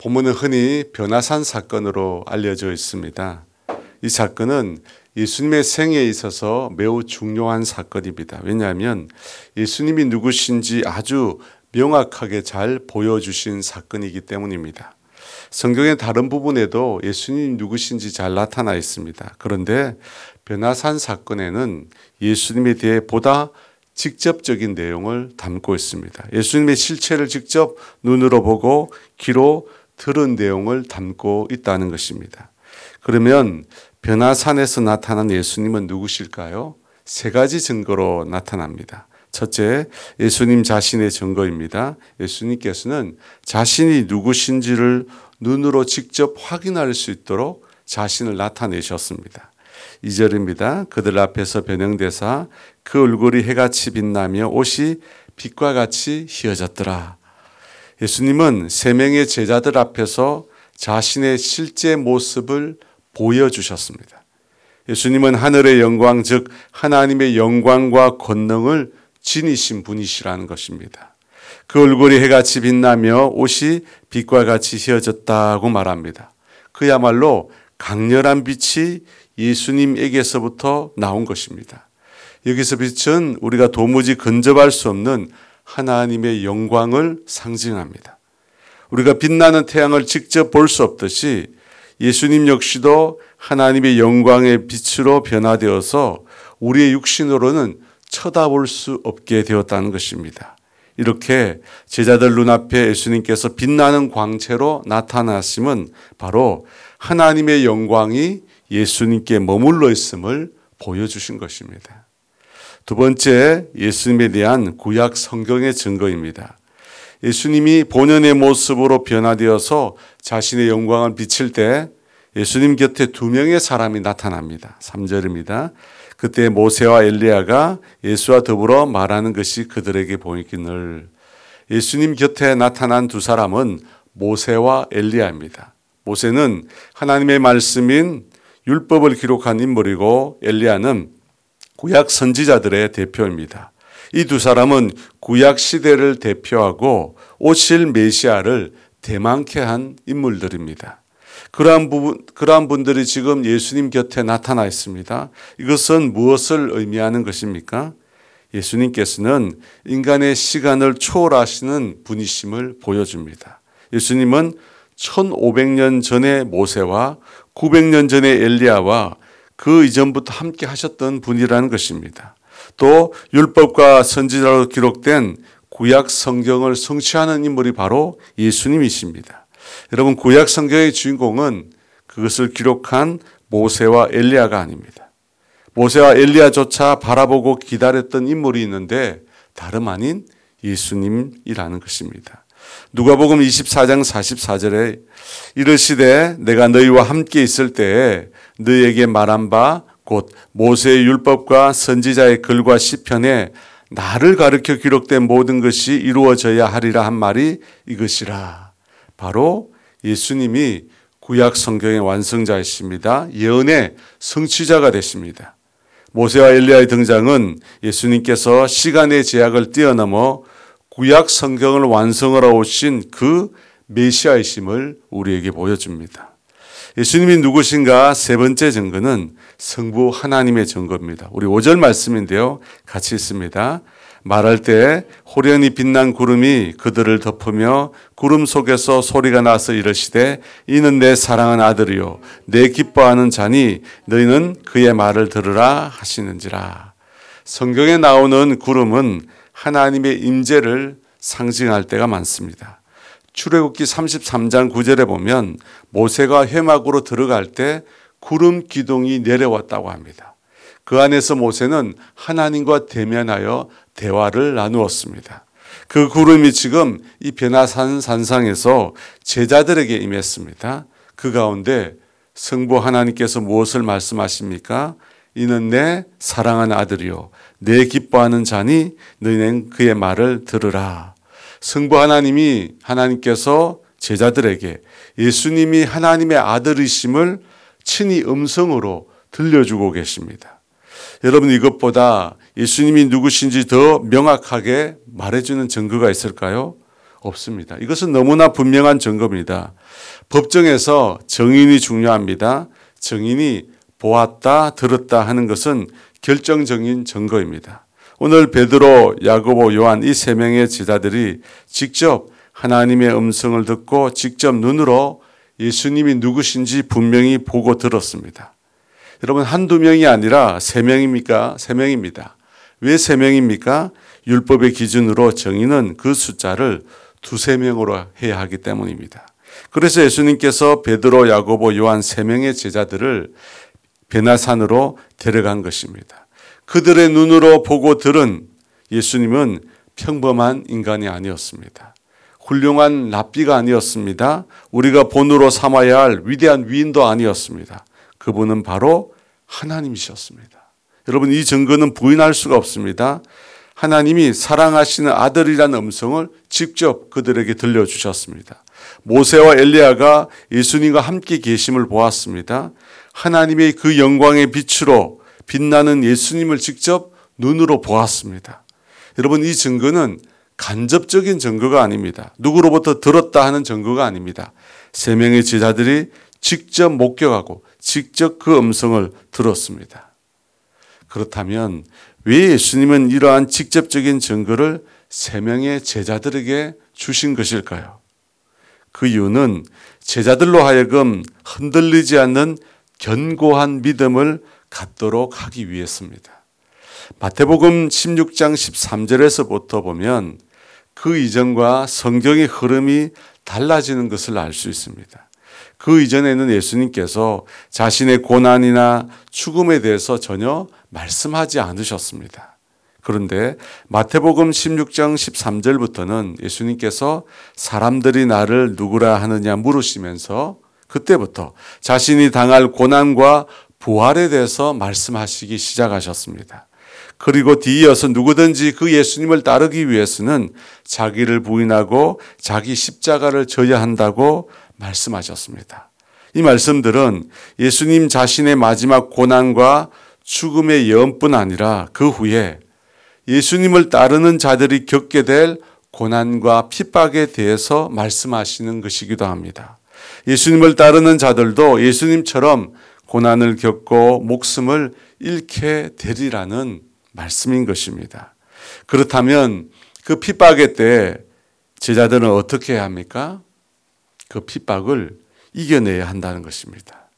본문은 흔히 변화산 사건으로 알려져 있습니다. 이 사건은 예수님의 생에 있어서 매우 중요한 사건입니다. 왜냐하면 예수님이 누구신지 아주 명확하게 잘 보여주신 사건이기 때문입니다. 성경의 다른 부분에도 예수님 누구신지 잘 나타나 있습니다. 그런데 변화산 사건에는 예수님에 대해 보다 직접적인 내용을 담고 있습니다. 예수님의 실체를 직접 눈으로 보고 귀로 들은 내용을 담고 있다는 것입니다. 그러면 변화산에서 나타난 예수님은 누구실까요? 세 가지 증거로 나타납니다. 첫째, 예수님 자신의 증거입니다. 예수님께서는 자신이 누구신지를 눈으로 직접 확인할 수 있도록 자신을 나타내셨습니다. 2절입니다. 그들 앞에서 변형되사 그 얼굴이 해같이 빛나며 옷이 빛과 같이 휘어졌더라. 예수님은 세 명의 제자들 앞에서 자신의 실제 모습을 보여주셨습니다. 예수님은 하늘의 영광, 즉, 하나님의 영광과 권능을 지니신 분이시라는 것입니다. 그 얼굴이 해같이 빛나며 옷이 빛과 같이 휘어졌다고 말합니다. 그야말로 강렬한 빛이 예수님에게서부터 나온 것입니다. 여기서 빛은 우리가 도무지 근접할 수 없는 하나님의 영광을 상징합니다. 우리가 빛나는 태양을 직접 볼 수 없듯이 예수님 역시도 하나님의 영광의 빛으로 변화되어서 우리의 육신으로는 쳐다볼 수 없게 되었다는 것입니다. 이렇게 제자들 눈앞에 예수님께서 빛나는 광채로 나타나심은 바로 하나님의 영광이 예수님께 머물러 있음을 보여주신 것입니다. 두 번째, 예수님에 대한 구약 성경의 증거입니다. 예수님이 본연의 모습으로 변화되어서 자신의 영광을 비칠 때 예수님 곁에 두 명의 사람이 나타납니다. 3절입니다. 그때 모세와 엘리야가 예수와 더불어 말하는 것이 그들에게 보이기늘 예수님 곁에 나타난 두 사람은 모세와 엘리야입니다. 모세는 하나님의 말씀인 율법을 기록한 인물이고 엘리야는 구약 선지자들의 대표입니다. 이 두 사람은 구약 시대를 대표하고 오실 메시아를 대망케 한 인물들입니다. 그러한 부분, 그러한 분들이 지금 예수님 곁에 나타나 있습니다. 이것은 무엇을 의미하는 것입니까? 예수님께서는 인간의 시간을 초월하시는 분이심을 보여줍니다. 예수님은 1500년 전에 모세와 900년 전에 엘리야와 그 이전부터 함께 하셨던 분이라는 것입니다. 또 율법과 선지자로 기록된 구약 성경을 성취하는 인물이 바로 예수님이십니다. 여러분 구약 성경의 주인공은 그것을 기록한 모세와 엘리야가 아닙니다. 모세와 엘리야조차 바라보고 기다렸던 인물이 있는데 다름 아닌 예수님이라는 것입니다. 누가복음 24장 44절에 이르시되 내가 너희와 함께 있을 때에 너희에게 말한 바 곧 모세의 율법과 선지자의 글과 시편에 나를 가르쳐 기록된 모든 것이 이루어져야 하리라 한 말이 이것이라. 바로 예수님이 구약 성경의 완성자이십니다. 예언의 성취자가 되십니다. 모세와 엘리야의 등장은 예수님께서 시간의 제약을 뛰어넘어 구약 성경을 완성하러 오신 그 메시아이심을 우리에게 보여줍니다. 예수님이 누구신가 세 번째 증거는 성부 하나님의 증거입니다. 우리 5절 말씀인데요. 같이 있습니다. 말할 때 호련히 빛난 구름이 그들을 덮으며 구름 속에서 소리가 나서 이르시되 이는 내 사랑하는 아들이요 내 기뻐하는 자니 너희는 그의 말을 들으라 하시는지라. 성경에 나오는 구름은 하나님의 임재를 상징할 때가 많습니다. 출애굽기 33장 9절에 보면 모세가 회막으로 들어갈 때 구름 기둥이 내려왔다고 합니다. 그 안에서 모세는 하나님과 대면하여 대화를 나누었습니다. 그 구름이 지금 이 베나산 산상에서 제자들에게 임했습니다. 그 가운데 성부 하나님께서 무엇을 말씀하십니까? 이는 내 사랑하는 아들이요 내 기뻐하는 자니 너희는 그의 말을 들으라. 성부 하나님이 하나님께서 제자들에게 예수님이 하나님의 아들이심을 친히 음성으로 들려주고 계십니다. 여러분 이것보다 예수님이 누구신지 더 명확하게 말해주는 증거가 있을까요? 없습니다. 이것은 너무나 분명한 증거입니다. 법정에서 정인이 중요합니다. 정인이 보았다, 들었다 하는 것은 결정적인 증거입니다. 오늘 베드로, 야고보, 요한 이 세 명의 제자들이 직접 하나님의 음성을 듣고 직접 눈으로 예수님이 누구신지 분명히 보고 들었습니다. 여러분 한두 명이 아니라 세 명입니까? 세 명입니다. 왜 세 명입니까? 율법의 기준으로 정의는 그 숫자를 두세 명으로 해야 하기 때문입니다. 그래서 예수님께서 베드로, 야고보, 요한 세 명의 제자들을 베나산으로 데려간 것입니다. 그들의 눈으로 보고 들은 예수님은 평범한 인간이 아니었습니다. 훌륭한 랍비가 아니었습니다. 우리가 본으로 삼아야 할 위대한 위인도 아니었습니다. 그분은 바로 하나님이셨습니다. 여러분 이 증거는 부인할 수가 없습니다. 하나님이 사랑하시는 아들이라는 음성을 직접 그들에게 들려주셨습니다. 모세와 엘리야가 예수님과 함께 계심을 보았습니다. 하나님의 그 영광의 빛으로 빛나는 예수님을 직접 눈으로 보았습니다. 여러분 이 증거는 간접적인 증거가 아닙니다. 누구로부터 들었다 하는 증거가 아닙니다. 세 명의 제자들이 직접 목격하고 직접 그 음성을 들었습니다. 그렇다면 왜 예수님은 이러한 직접적인 증거를 세 명의 제자들에게 주신 것일까요? 그 이유는 제자들로 하여금 흔들리지 않는 견고한 믿음을 갖도록 하기 위해서입니다. 마태복음 16장 13절에서부터 보면 그 이전과 성경의 흐름이 달라지는 것을 알 수 있습니다. 그 이전에는 예수님께서 자신의 고난이나 죽음에 대해서 전혀 말씀하지 않으셨습니다. 그런데 마태복음 16장 13절부터는 예수님께서 사람들이 나를 누구라 하느냐 물으시면서 그때부터 자신이 당할 고난과 부활에 대해서 말씀하시기 시작하셨습니다. 그리고 뒤이어서 누구든지 그 예수님을 따르기 위해서는 자기를 부인하고 자기 십자가를 져야 한다고 말씀하셨습니다. 이 말씀들은 예수님 자신의 마지막 고난과 죽음의 예언뿐 아니라 그 후에 예수님을 따르는 자들이 겪게 될 고난과 핍박에 대해서 말씀하시는 것이기도 합니다. 예수님을 따르는 자들도 예수님처럼 고난을 겪고 목숨을 잃게 되리라는 말씀인 것입니다. 그렇다면 그 핍박의 때 제자들은 어떻게 해야 합니까? 그 핍박을 이겨내야 한다는 것입니다.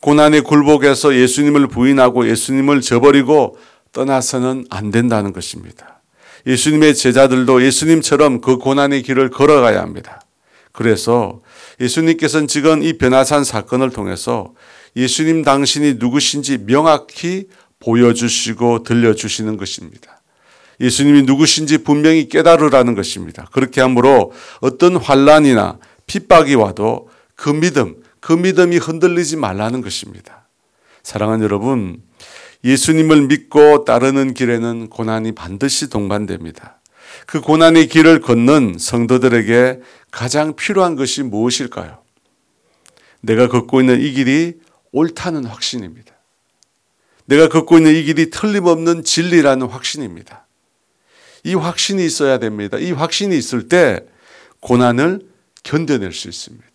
고난의 굴복에서 예수님을 부인하고 예수님을 저버리고 떠나서는 안 된다는 것입니다. 예수님의 제자들도 예수님처럼 그 고난의 길을 걸어가야 합니다. 그래서 예수님께서는 지금 이 변화산 사건을 통해서 예수님 당신이 누구신지 명확히 보여주시고 들려주시는 것입니다. 예수님이 누구신지 분명히 깨달으라는 것입니다. 그렇게 함으로 어떤 환란이나 핍박이 와도 그 믿음, 그 믿음이 흔들리지 말라는 것입니다. 사랑하는 여러분, 예수님을 믿고 따르는 길에는 고난이 반드시 동반됩니다. 그 고난의 길을 걷는 성도들에게 가장 필요한 것이 무엇일까요? 내가 걷고 있는 이 길이 옳다는 확신입니다. 내가 걷고 있는 이 길이 틀림없는 진리라는 확신입니다. 이 확신이 있어야 됩니다. 이 확신이 있을 때 고난을 견뎌낼 수 있습니다.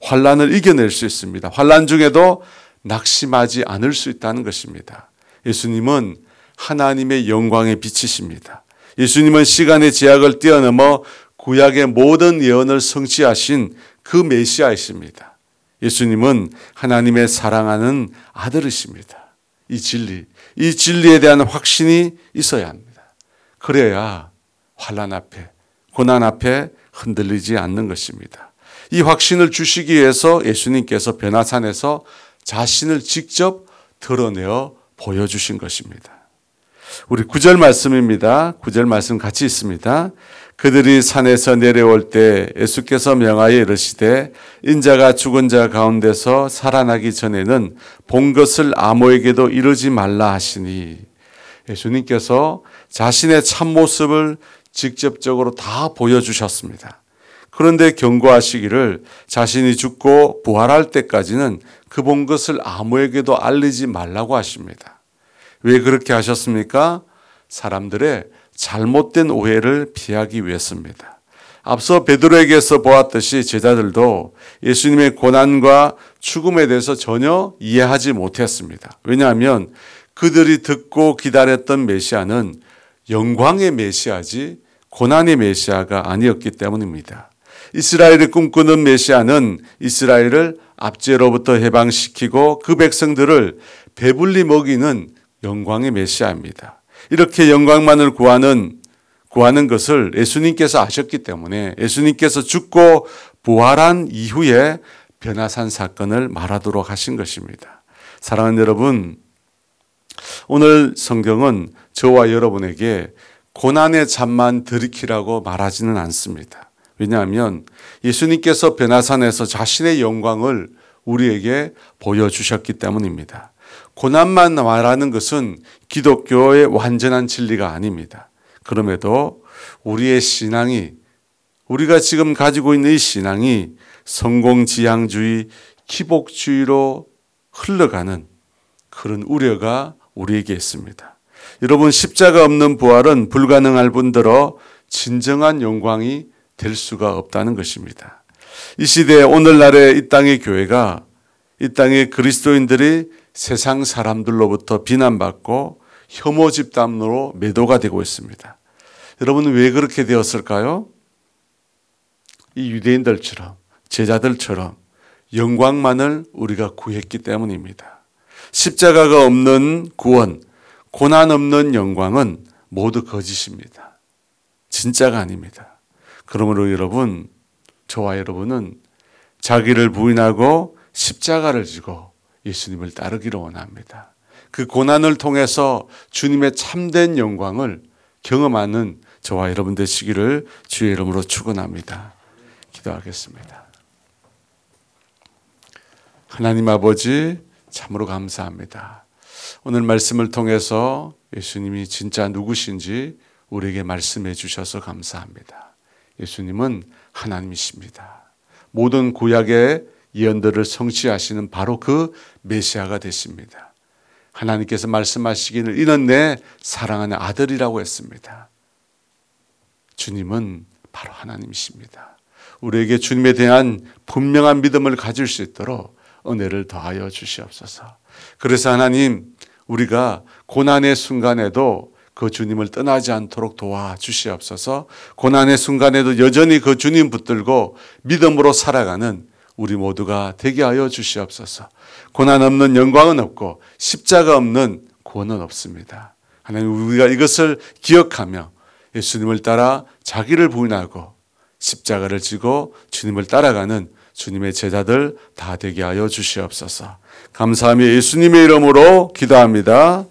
환란을 이겨낼 수 있습니다. 환란 중에도 낙심하지 않을 수 있다는 것입니다. 예수님은 하나님의 영광의 빛이십니다. 예수님은 시간의 제약을 뛰어넘어 구약의 모든 예언을 성취하신 그 메시아이십니다. 예수님은 하나님의 사랑하는 아들이십니다. 이 진리, 이 진리에 대한 확신이 있어야 합니다. 그래야 환란 앞에, 고난 앞에 흔들리지 않는 것입니다. 이 확신을 주시기 위해서 예수님께서 변화산에서 자신을 직접 드러내어 보여주신 것입니다. 우리 구절 말씀입니다. 구절 말씀 같이 있습니다. 그들이 산에서 내려올 때 예수께서 명하여 이르시되 인자가 죽은 자 가운데서 살아나기 전에는 본 것을 아무에게도 이르지 말라 하시니 예수님께서 자신의 참모습을 직접적으로 다 보여주셨습니다. 그런데 경고하시기를 자신이 죽고 부활할 때까지는 그 본 것을 아무에게도 알리지 말라고 하십니다. 왜 그렇게 하셨습니까? 사람들의 잘못된 오해를 피하기 위해서입니다. 앞서 베드로에게서 보았듯이 제자들도 예수님의 고난과 죽음에 대해서 전혀 이해하지 못했습니다. 왜냐하면 그들이 듣고 기다렸던 메시아는 영광의 메시아지 고난의 메시아가 아니었기 때문입니다. 이스라엘이 꿈꾸는 메시아는 이스라엘을 압제로부터 해방시키고 그 백성들을 배불리 먹이는 영광의 메시아입니다. 이렇게 영광만을 구하는 구하는 것을 예수님께서 아셨기 때문에 예수님께서 죽고 부활한 이후에 변화산 사건을 말하도록 하신 것입니다. 사랑하는 여러분, 오늘 성경은 저와 여러분에게 고난의 잠만 들이키라고 말하지는 않습니다. 왜냐하면 예수님께서 변화산에서 자신의 영광을 우리에게 보여주셨기 때문입니다. 고난만 말하는 것은 기독교의 완전한 진리가 아닙니다. 그럼에도 우리의 신앙이 우리가 지금 가지고 있는 이 신앙이 성공지향주의, 기복주의로 흘러가는 그런 우려가 우리에게 있습니다. 여러분 십자가 없는 부활은 불가능할 뿐더러 진정한 영광이 될 수가 없다는 것입니다. 이 시대에 오늘날의 이 땅의 교회가 이 땅의 그리스도인들이 세상 사람들로부터 비난받고 혐오 집단으로 매도가 되고 있습니다. 여러분 왜 그렇게 되었을까요? 이 유대인들처럼 제자들처럼 영광만을 우리가 구했기 때문입니다. 십자가가 없는 구원, 고난 없는 영광은 모두 거짓입니다. 진짜가 아닙니다. 그러므로 여러분, 저와 여러분은 자기를 부인하고 십자가를 지고 예수님을 따르기를 원합니다. 그 고난을 통해서 주님의 참된 영광을 경험하는 저와 여러분 되시기를 주의 이름으로 축원합니다. 기도하겠습니다. 하나님 아버지 참으로 감사합니다. 오늘 말씀을 통해서 예수님이 진짜 누구신지 우리에게 말씀해 주셔서 감사합니다. 예수님은 하나님이십니다. 모든 구약의 예언들을 성취하시는 바로 그 메시아가 되십니다. 하나님께서 말씀하시기를 이는 내 사랑하는 아들이라고 했습니다. 주님은 바로 하나님이십니다. 우리에게 주님에 대한 분명한 믿음을 가질 수 있도록 은혜를 더하여 주시옵소서. 그래서 하나님, 우리가 고난의 순간에도 그 주님을 떠나지 않도록 도와주시옵소서. 고난의 순간에도 여전히 그 주님 붙들고 믿음으로 살아가는 우리 모두가 되게 하여 주시옵소서. 고난 없는 영광은 없고 십자가 없는 구원은 없습니다. 하나님 우리가 이것을 기억하며 예수님을 따라 자기를 부인하고 십자가를 지고 주님을 따라가는 주님의 제자들 다 되게 하여 주시옵소서. 감사하며 예수님의 이름으로 기도합니다.